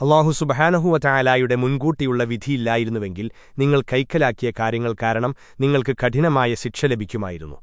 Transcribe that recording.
അള്ളാഹു സുബഹാനഹുവറ്റായാലായുടെ മുൻകൂട്ടിയുള്ള വിധിയില്ലായിരുന്നുവെങ്കിൽ നിങ്ങൾ കൈക്കലാക്കിയ കാര്യങ്ങൾ കാരണം നിങ്ങൾക്ക് കഠിനമായ ശിക്ഷ ലഭിക്കുമായിരുന്നു.